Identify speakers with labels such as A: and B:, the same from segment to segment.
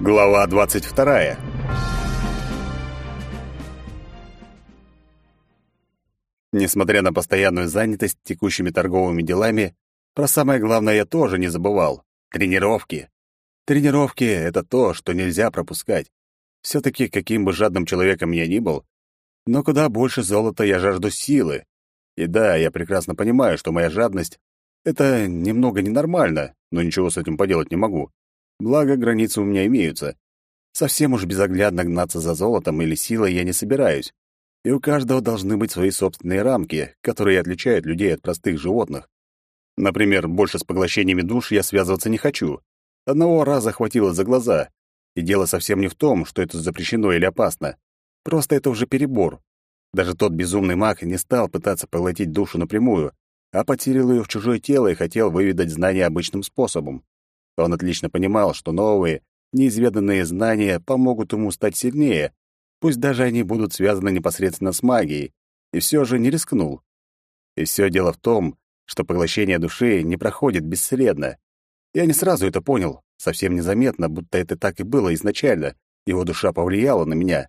A: Глава 22. Несмотря на постоянную занятость текущими торговыми делами, про самое главное я тоже не забывал — тренировки. Тренировки — это то, что нельзя пропускать. все таки каким бы жадным человеком я ни был, но куда больше золота я жажду силы. И да, я прекрасно понимаю, что моя жадность — это немного ненормально, но ничего с этим поделать не могу. Благо, границы у меня имеются. Совсем уж безоглядно гнаться за золотом или силой я не собираюсь. И у каждого должны быть свои собственные рамки, которые отличают людей от простых животных. Например, больше с поглощениями душ я связываться не хочу. Одного раза хватило за глаза. И дело совсем не в том, что это запрещено или опасно. Просто это уже перебор. Даже тот безумный маг не стал пытаться поглотить душу напрямую, а потерял ее в чужое тело и хотел выведать знания обычным способом. Он отлично понимал, что новые, неизведанные знания помогут ему стать сильнее, пусть даже они будут связаны непосредственно с магией, и все же не рискнул. И все дело в том, что поглощение души не проходит бесследно. Я не сразу это понял, совсем незаметно, будто это так и было изначально, его душа повлияла на меня.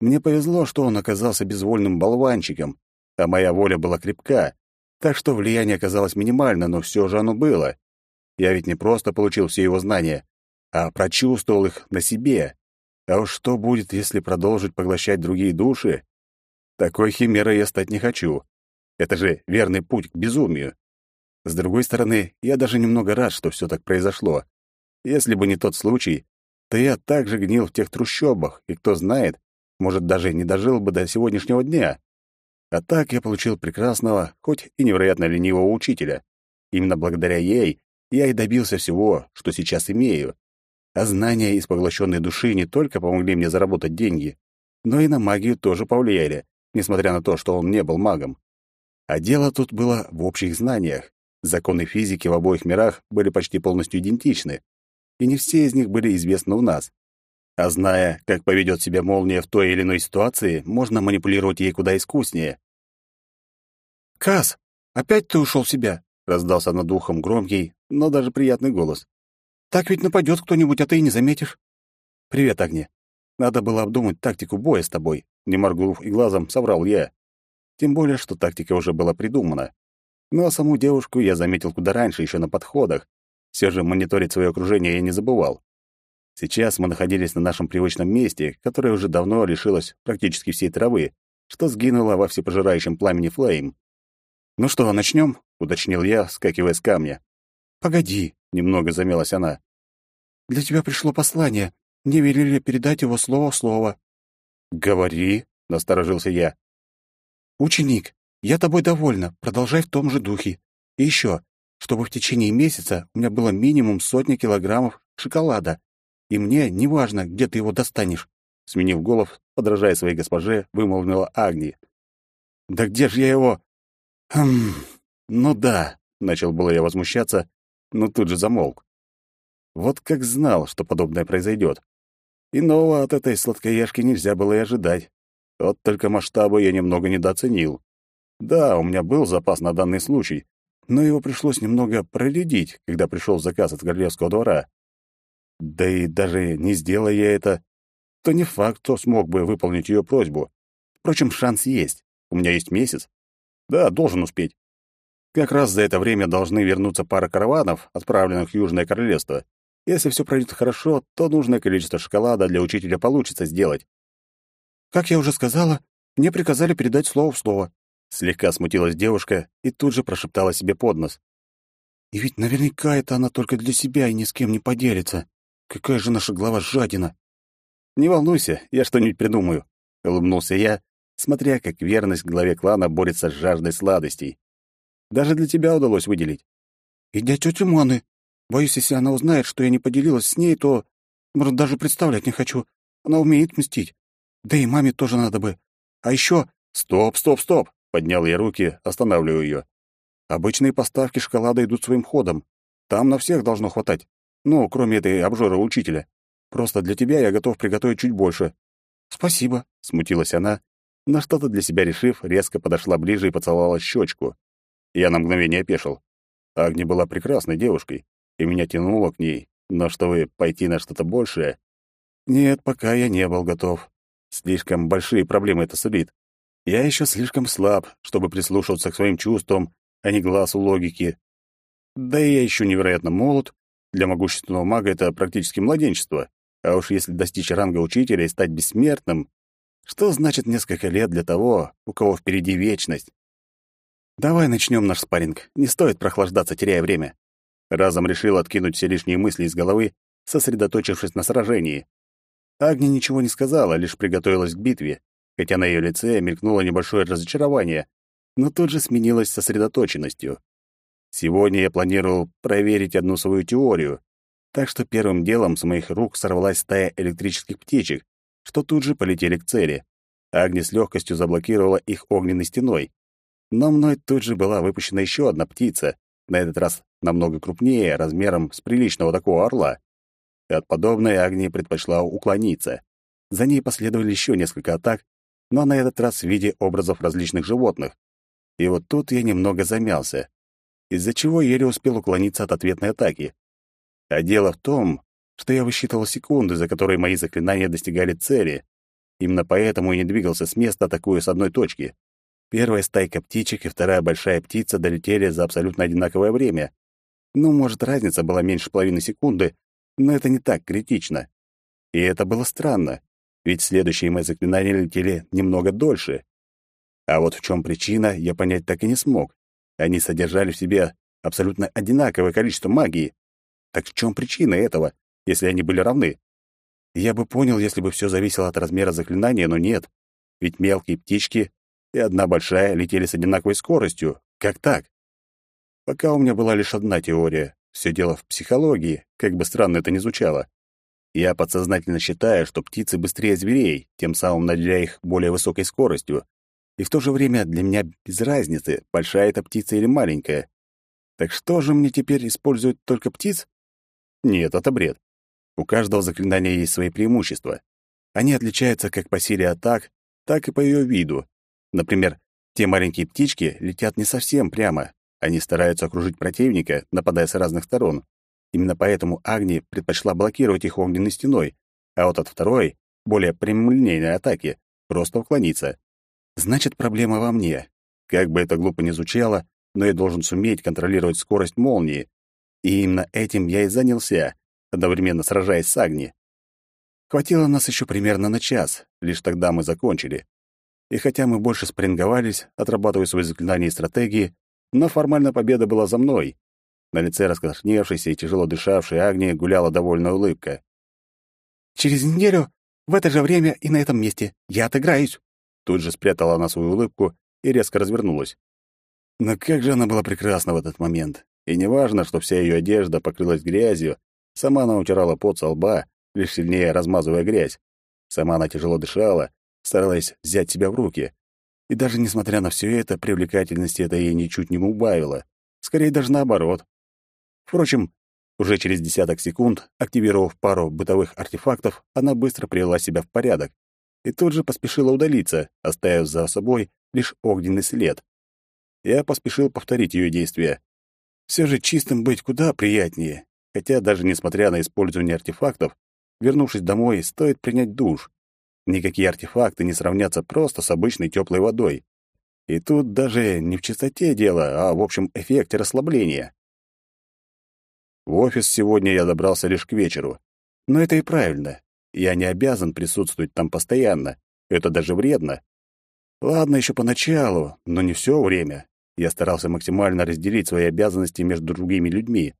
A: Мне повезло, что он оказался безвольным болванчиком, а моя воля была крепка, так что влияние оказалось минимально, но все же оно было. Я ведь не просто получил все его знания, а прочувствовал их на себе. А уж что будет, если продолжить поглощать другие души? Такой химерой я стать не хочу. Это же верный путь к безумию. С другой стороны, я даже немного рад, что все так произошло. Если бы не тот случай, то я также гнил в тех трущобах, и кто знает, может, даже не дожил бы до сегодняшнего дня. А так я получил прекрасного, хоть и невероятно ленивого учителя. Именно благодаря ей я и добился всего, что сейчас имею. А знания из поглощенной души не только помогли мне заработать деньги, но и на магию тоже повлияли, несмотря на то, что он не был магом. А дело тут было в общих знаниях. Законы физики в обоих мирах были почти полностью идентичны, и не все из них были известны у нас. А зная, как поведет себя молния в той или иной ситуации, можно манипулировать ей куда искуснее.
B: «Кас, опять ты ушел в себя?» — раздался над ухом громкий, но даже приятный голос. «Так ведь нападет кто-нибудь, а ты и не заметишь».
A: «Привет, Агни. Надо было обдумать тактику боя с тобой», — не моргнув и глазом, соврал я. Тем более, что тактика уже была придумана. Ну а саму девушку я заметил куда раньше, еще на подходах. Все же мониторить свое окружение я не забывал. Сейчас мы находились на нашем привычном месте, которое уже давно лишилось практически всей травы, что сгинуло во всепожирающем пламени флейм. «Ну что, начнем?» — уточнил я, скакивая с камня.
B: «Погоди», — немного замялась она. «Для тебя пришло послание. Мне велели передать его слово в слово».
A: «Говори», — насторожился я.
B: «Ученик, я тобой довольна. Продолжай в том же духе. И еще, чтобы в течение месяца у меня было минимум сотни килограммов шоколада. И мне не важно, где ты его достанешь».
A: Сменив голов, подражая своей госпоже, вымолвила Агни.
B: «Да где же я его...» «Хм... Ну да», — начал было я возмущаться, но тут же замолк. Вот как знал, что подобное произойдет. Иного от этой сладкоежки нельзя было и ожидать. Вот только масштабы я немного недооценил. Да, у меня был запас на данный случай, но его пришлось немного проредить, когда пришел заказ от королевского двора. Да и даже не сделая я это, то не факт, что смог бы выполнить ее просьбу. Впрочем, шанс есть. У меня есть месяц. Да, должен успеть. Как раз за это время должны вернуться пара караванов, отправленных в Южное Королевство. Если все пройдет хорошо, то нужное количество шоколада для учителя получится сделать. «Как я уже сказала, мне приказали передать слово в слово».
A: Слегка смутилась девушка и тут же прошептала себе под нос.
B: «И ведь наверняка это она только для себя и ни с кем не поделится. Какая же наша глава жадина!»
A: «Не волнуйся, я что-нибудь придумаю», — улыбнулся я, смотря как верность главе клана борется с жаждой сладостей. Даже для тебя удалось выделить.
B: И для тети Маны. Боюсь, если она узнает, что я не поделилась с ней, то... Может, даже представлять не хочу. Она умеет мстить. Да и маме тоже надо бы. А еще...
A: Стоп, стоп, стоп! Поднял я руки, останавливаю ее. Обычные поставки шоколада идут своим ходом. Там на всех должно хватать. Ну, кроме этой обжора учителя. Просто для тебя я готов приготовить чуть больше.
B: Спасибо,
A: смутилась она, но что-то для себя решив, резко подошла ближе и поцеловала щечку. Я на мгновение опешил. Агни была прекрасной девушкой, и меня тянуло к ней, но чтобы пойти на что-то большее,
B: Нет, пока я не был готов. Слишком большие проблемы это сулит. Я еще слишком слаб, чтобы прислушиваться к своим чувствам, а не глазу логики. Да и я еще невероятно молод. Для могущественного мага это практически младенчество. А уж если достичь ранга учителя и стать бессмертным, что значит несколько лет для того, у кого впереди вечность? Давай начнем наш спарринг. Не стоит прохлаждаться, теряя время. Разом решил откинуть все лишние мысли из головы, сосредоточившись на сражении. Агни ничего не сказала, лишь приготовилась к битве, хотя на ее лице мелькнуло небольшое разочарование, но тут же сменилось сосредоточенностью. Сегодня я планировал проверить одну свою теорию, так что первым делом с моих рук сорвалась стая электрических птичек, что тут же полетели к цели. Агни с легкостью заблокировала их огненной стеной. Но мной тут же была выпущена еще одна птица, на этот раз намного крупнее, размером с приличного такого орла. И от подобной Агни предпочла уклониться. За ней последовали еще несколько атак, но на этот раз в виде образов различных животных. И вот тут я немного замялся, из-за чего еле успел уклониться от ответной атаки. А дело в том, что я высчитывал секунды, за которые мои заклинания достигали цели. Именно поэтому и не двигался с места, атакуя с одной точки. Первая стайка птичек и вторая большая птица долетели за абсолютно одинаковое время. Ну, может, разница была меньше половины секунды, но это не так критично. И это было странно, ведь следующие мои заклинания летели немного дольше. А вот в чем причина, я понять так и не смог. Они содержали в себе абсолютно одинаковое количество магии. Так в чем причина этого, если они были равны? Я бы понял, если бы все зависело от размера заклинания, но нет. Ведь мелкие птички и одна большая летели с одинаковой скоростью. Как так? Пока у меня была лишь одна теория. Все дело в психологии, как бы странно это ни звучало. Я подсознательно считаю, что птицы быстрее зверей, тем самым наделяя их более высокой скоростью. И в то же время для меня без разницы, большая эта птица или маленькая. Так что же мне теперь использовать только птиц? Нет, это бред. У каждого заклинания есть свои преимущества. Они отличаются как по силе атак, так и по ее виду. Например, те маленькие птички летят не совсем прямо. Они стараются окружить противника, нападая с разных сторон. Именно поэтому Агни предпочла блокировать их огненной стеной, а вот от второй, более прямолинейной атаки, просто уклониться. Значит, проблема во мне. Как бы это глупо ни звучало, но я должен суметь контролировать скорость молнии. И именно этим я и занялся, одновременно сражаясь с Агни. Хватило нас еще примерно на час, лишь тогда мы закончили. И хотя мы больше спринговались, отрабатывая свои заклинания и стратегии, но формально победа была за мной. На лице раскрасневшейся и тяжело дышавшей Агнии гуляла довольная улыбка. «Через неделю, в это же время и на этом месте, я отыграюсь!» Тут же спрятала она свою улыбку и резко развернулась. Но как же она была прекрасна в этот момент. И неважно, что вся ее одежда покрылась грязью, сама она утирала пот со лба, лишь сильнее размазывая грязь. Сама она тяжело дышала, старалась взять себя в руки. И даже несмотря на все это, привлекательности это ей ничуть не убавило. Скорее даже наоборот. Впрочем, уже через десяток секунд, активировав пару бытовых артефактов, она быстро привела себя в порядок и тут же поспешила удалиться, оставив за собой лишь огненный след. Я поспешил повторить ее действия. Все же чистым быть куда приятнее, хотя даже несмотря на использование артефактов, вернувшись домой, стоит принять душ. Никакие артефакты не сравнятся просто с обычной теплой водой. И тут даже не в чистоте дело, а в общем эффекте расслабления. В офис сегодня я добрался лишь к вечеру. Но это и правильно. Я не обязан присутствовать там постоянно. Это даже вредно. Ладно, еще поначалу, но не все время. Я старался максимально разделить свои обязанности между другими людьми.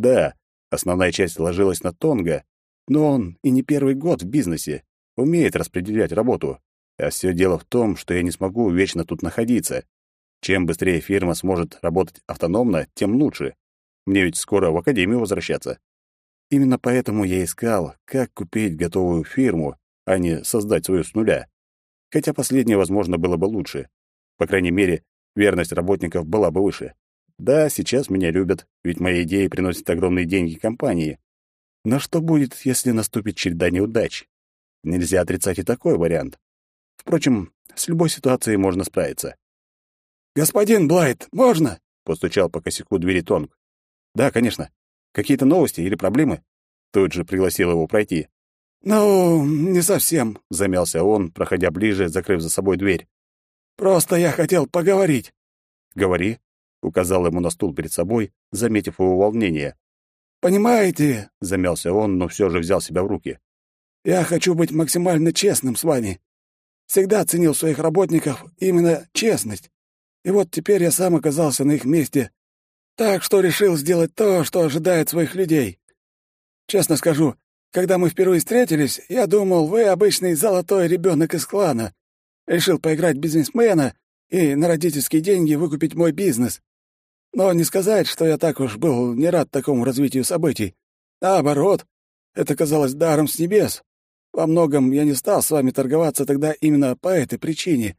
B: Да, основная часть ложилась на Тонга, но он и не первый год в бизнесе умеет распределять работу. А все дело в том, что я не смогу вечно тут находиться. Чем быстрее фирма сможет работать автономно, тем лучше. Мне ведь скоро в академию возвращаться. Именно поэтому я искал, как купить готовую фирму, а не создать свою с нуля. Хотя последнее, возможно, было бы лучше. По крайней мере, верность работников была бы выше. Да, сейчас меня любят, ведь мои идеи приносят огромные деньги компании. Но что будет, если наступит череда неудач? Нельзя отрицать и такой вариант. Впрочем, с любой ситуацией можно справиться. «Господин Блайт, можно?» — постучал по косяку двери Тонг. «Да, конечно. Какие-то новости или проблемы?» Тут же пригласил его пройти. «Ну, не совсем», — замялся он, проходя ближе, закрыв за собой дверь. «Просто я хотел поговорить».
A: «Говори», — указал ему на стул перед собой, заметив его волнение.
B: «Понимаете», — замялся он, но все же взял себя в руки. «Я хочу быть максимально честным с вами. Всегда ценил своих работников именно честность. И вот теперь я сам оказался на их месте, так что решил сделать то, что ожидает своих людей. Честно скажу, когда мы впервые встретились, я думал, вы обычный золотой ребенок из клана. Решил поиграть бизнесмена и на родительские деньги выкупить мой бизнес. Но не сказать, что я так уж был не рад такому развитию событий. Наоборот, это казалось даром с небес. Во многом я не стал с вами торговаться тогда именно по этой причине,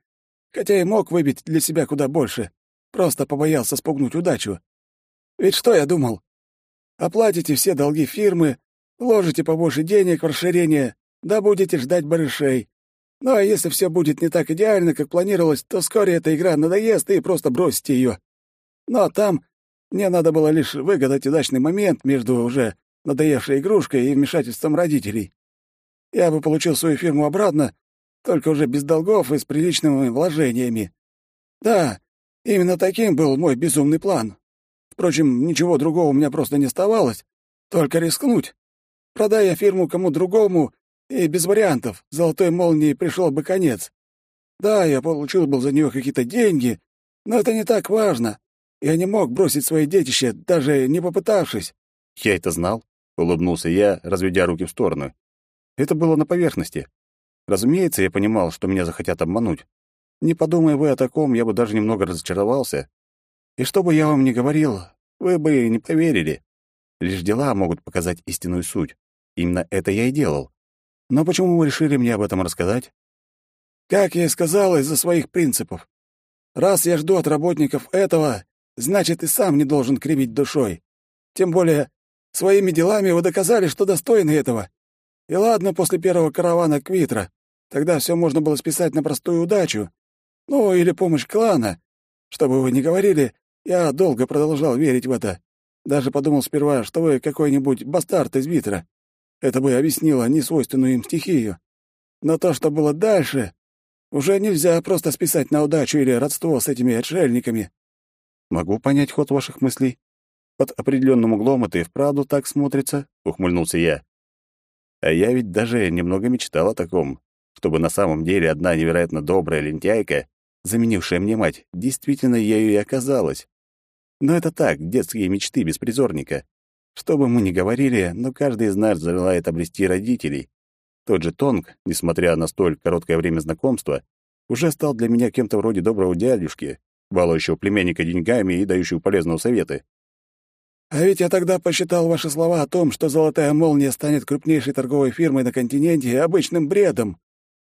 B: хотя и мог выбить для себя куда больше, просто побоялся спугнуть удачу. Ведь что я думал? Оплатите все долги фирмы, Вложите побольше денег в расширение, да будете ждать барышей. Ну а если все будет не так идеально, как планировалось, то вскоре эта игра надоест и просто бросите ее. А там мне надо было лишь выгадать удачный момент между уже надоевшей игрушкой и вмешательством родителей. Я бы получил свою фирму обратно, только уже без долгов и с приличными вложениями. Да, именно таким был мой безумный план. Впрочем, ничего другого у меня просто не оставалось, только рискнуть. Продай я фирму кому другому, и без вариантов, золотой молнии пришел бы конец. Да, я получил был за нее какие-то деньги, но это не так важно. Я не мог бросить свои детище, даже не попытавшись.
A: Я это знал, улыбнулся я, разведя руки в стороны. Это было на поверхности. Разумеется, я понимал, что меня захотят обмануть. Не подумая вы о таком, я бы даже немного разочаровался. И что бы я вам ни говорил, вы бы не поверили. Лишь дела могут показать истинную суть. Именно это я и делал. Но почему вы решили мне об этом рассказать?
B: Как я и сказал, из-за своих принципов. Раз я жду от работников этого, значит, и сам не должен кривить душой. Тем более, своими делами вы доказали, что достойны этого. И ладно, после первого каравана Квитра. Тогда все можно было списать на простую удачу. Ну, или помощь клана. Что бы вы ни говорили, я долго продолжал верить в это. Даже подумал сперва, что вы какой-нибудь бастард из Витра. Это бы объяснило несвойственную им стихию. Но то, что было дальше, уже нельзя просто списать на удачу или родство с этими отшельниками.
A: Могу понять ход ваших мыслей. Под определенным углом это и вправду так смотрится, ухмыльнулся я. А я ведь даже немного мечтал о таком, чтобы на самом деле одна невероятно добрая лентяйка, заменившая мне мать, действительно ею и оказалась. Но это так, детские мечты беспризорника. Что бы мы ни говорили, но каждый из нас желает обрести родителей. Тот же Тонг, несмотря на столь короткое время знакомства, уже стал для меня кем-то вроде доброго дядюшки, балующего племянника деньгами и дающего полезного советы.
B: «А ведь я тогда посчитал ваши слова о том, что «Золотая молния» станет крупнейшей торговой фирмой на континенте, обычным бредом.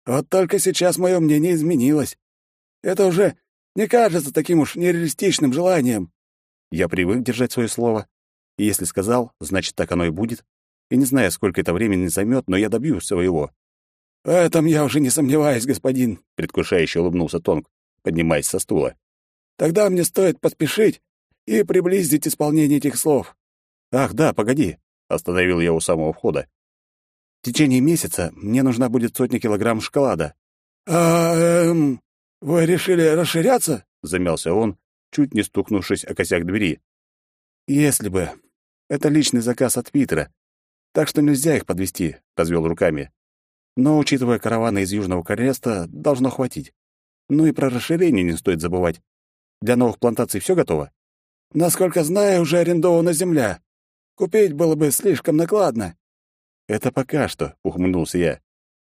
B: Вот только сейчас мое мнение изменилось. Это уже не кажется таким уж нереалистичным желанием.
A: Я привык держать свое слово. И если сказал, значит, так оно и будет. И не знаю, сколько это времени займет, но я добьюсь своего.
B: «В этом я уже не сомневаюсь, господин», —
A: предвкушающе улыбнулся Тонг, поднимаясь со стула.
B: «Тогда мне стоит поспешить и приблизить исполнение этих слов».
A: «Ах, да, погоди», — остановил я у самого входа. «В течение месяца мне нужна будет сотня килограмм шоколада».
B: «А, эм, вы решили расширяться?»
A: — замялся он, чуть не стукнувшись о косяк двери.
B: «Если бы. Это личный заказ от Питера, так что нельзя их подвести, развел руками. Но, учитывая караваны из Южного Королевства, должно хватить. Ну и про расширение не стоит забывать. Для новых плантаций все готово? Насколько знаю, уже арендована земля. Купить было бы слишком накладно.
A: Это пока что, ухмыльнулся я.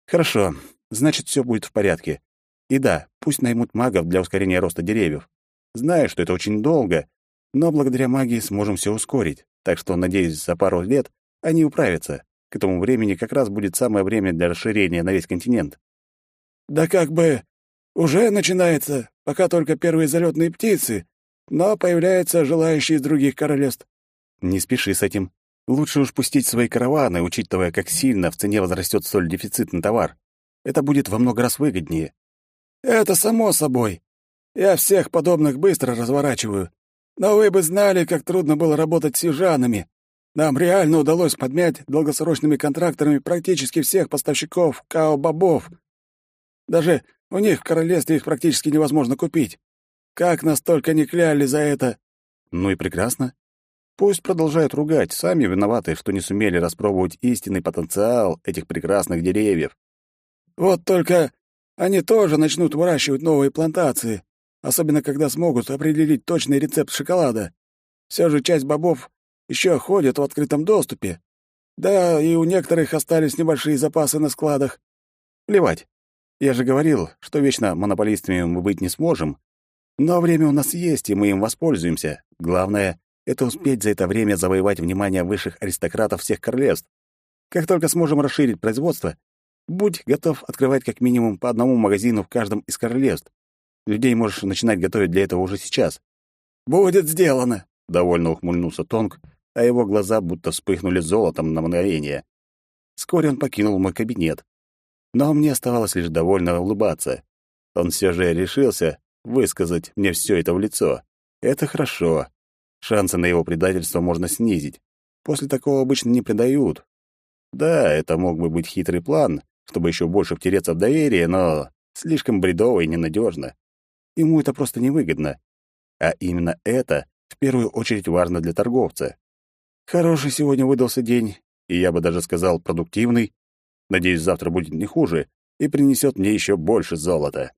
A: Хорошо, значит, все будет в порядке. И да, пусть наймут магов для ускорения роста деревьев. Знаю, что это очень долго, но благодаря магии сможем все ускорить, так что, надеюсь, за пару лет они управятся. К этому времени как раз будет самое время для расширения на весь континент.
B: Да как бы уже начинается, пока только первые залетные птицы, но появляются желающие из других королевств.
A: Не спеши с этим. Лучше уж пустить свои караваны, учитывая, как сильно в цене возрастет столь дефицитный товар. Это будет во много раз выгоднее.
B: Это само собой. Я всех подобных быстро разворачиваю. Но вы бы знали, как трудно было работать с южанами. Нам реально удалось подмять долгосрочными контрактами практически всех поставщиков као-бобов. Даже у них в королевстве их практически невозможно купить. Как нас только не кляли за это!»
A: «Ну и прекрасно. Пусть продолжают ругать, сами виноваты, что не сумели распробовать истинный потенциал этих прекрасных деревьев.
B: Вот только они тоже начнут выращивать новые плантации, особенно когда смогут определить точный рецепт шоколада. Все же часть бобов еще ходят в открытом доступе. Да, и у некоторых остались небольшие запасы на складах.
A: Плевать. Я же говорил, что вечно монополистами мы быть не сможем. Но время у нас есть, и мы им воспользуемся. Главное это успеть за это время завоевать внимание высших аристократов всех королевств. Как только сможем расширить производство, будь готов открывать как минимум по одному магазину в каждом из королевств. Людей можешь начинать готовить для этого уже сейчас.
B: «Будет сделано!»
A: — довольно ухмыльнулся Тонг, а его глаза будто вспыхнули золотом на мгновение. Вскоре он покинул мой кабинет. Но мне оставалось лишь довольно улыбаться. Он все же решился высказать мне все это в лицо. Это хорошо. Шансы на его предательство можно снизить. После такого обычно не предают. Да, это мог бы быть хитрый план, чтобы еще больше втереться в доверие, но слишком бредово и ненадежно. Ему это просто невыгодно. А именно это в первую очередь важно для торговца. Хороший сегодня выдался день, и я бы даже сказал продуктивный. Надеюсь, завтра будет не хуже и принесет мне еще больше золота.